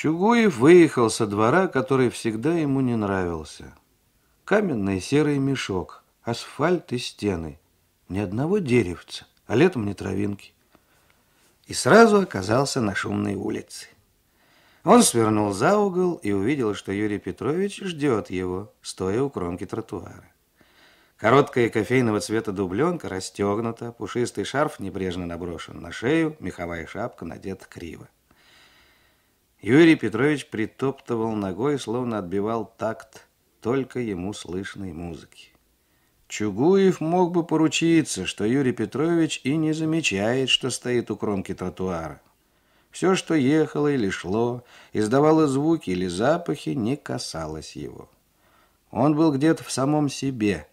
Чугуев выехал со двора, который всегда ему не нравился. Каменный серый мешок, асфальт и стены. Ни одного деревца, а летом не травинки. И сразу оказался на шумной улице. Он свернул за угол и увидел, что Юрий Петрович ждет его, стоя у кромки тротуара. Короткая кофейного цвета дубленка расстегнута, пушистый шарф небрежно наброшен на шею, меховая шапка надета криво. Юрий Петрович притоптывал ногой, словно отбивал такт только ему слышной музыки. Чугуев мог бы поручиться, что Юрий Петрович и не замечает, что стоит у кромки тротуара. Все, что ехало или шло, издавало звуки или запахи, не касалось его. Он был где-то в самом себе,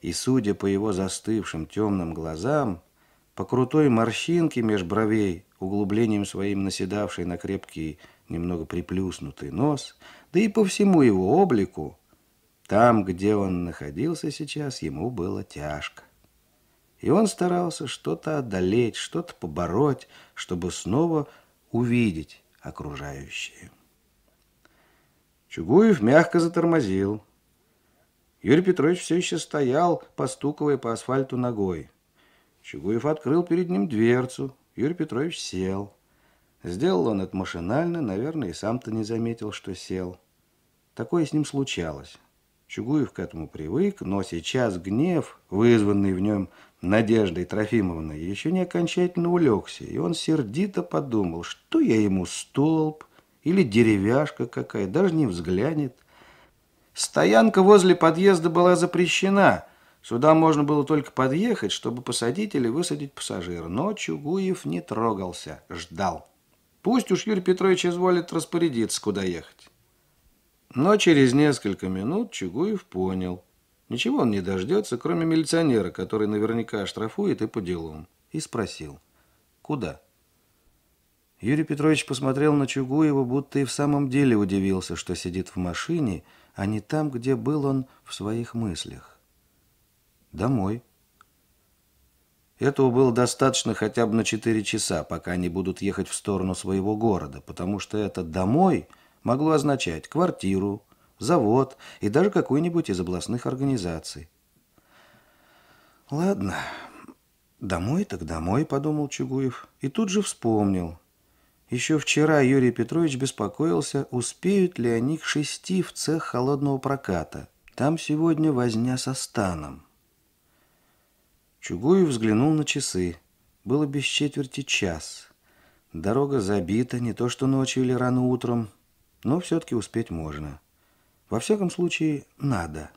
и, судя по его застывшим темным глазам, по крутой морщинке меж бровей, углублением своим наседавший на крепкий, немного приплюснутый нос, да и по всему его облику, там, где он находился сейчас, ему было тяжко. И он старался что-то одолеть, что-то побороть, чтобы снова увидеть окружающее. Чугуев мягко затормозил. Юрий Петрович все еще стоял, постукивая по асфальту ногой. Чугуев открыл перед ним дверцу. Юрий Петрович сел. Сделал он это машинально, наверное, и сам-то не заметил, что сел. Такое с ним случалось. Чугуев к этому привык, но сейчас гнев, вызванный в нем Надеждой Трофимовной, еще не окончательно улегся, и он сердито подумал, что я ему столб или деревяшка какая, даже не взглянет. Стоянка возле подъезда была запрещена. Сюда можно было только подъехать, чтобы посадить или высадить пассажира. Но Чугуев не трогался, ждал. Пусть уж Юрий Петрович изволит распорядиться, куда ехать. Но через несколько минут Чугуев понял. Ничего он не дождется, кроме милиционера, который наверняка оштрафует и по делам. И спросил, куда? Юрий Петрович посмотрел на Чугуева, будто и в самом деле удивился, что сидит в машине, а не там, где был он в своих мыслях. Домой. Этого было достаточно хотя бы на четыре часа, пока они будут ехать в сторону своего города, потому что это «домой» могло означать квартиру, завод и даже какую-нибудь из областных организаций. «Ладно, домой так домой», — подумал Чугуев, и тут же вспомнил. Еще вчера Юрий Петрович беспокоился, успеют ли они к шести в цех холодного проката. Там сегодня возня со станом. Чугуев взглянул на часы. Было без четверти час. Дорога забита, не то что ночью или рано утром но все-таки успеть можно. Во всяком случае, надо.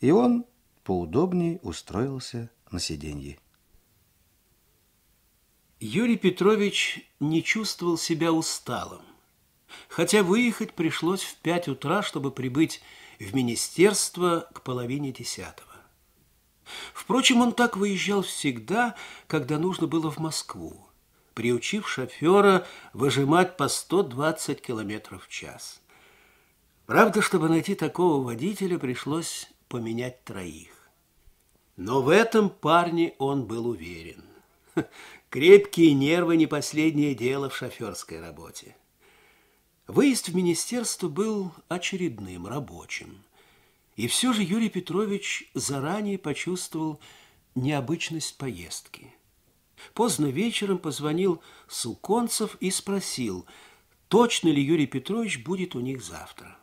И он поудобней устроился на сиденье. Юрий Петрович не чувствовал себя усталым, хотя выехать пришлось в пять утра, чтобы прибыть в министерство к половине десятого. Впрочем, он так выезжал всегда, когда нужно было в Москву приучив шофера выжимать по 120 километров в час. Правда, чтобы найти такого водителя, пришлось поменять троих. Но в этом парне он был уверен. Крепкие нервы не последнее дело в шоферской работе. Выезд в министерство был очередным, рабочим. И все же Юрий Петрович заранее почувствовал необычность поездки – Поздно вечером позвонил Суконцев и спросил, точно ли Юрий Петрович будет у них завтра.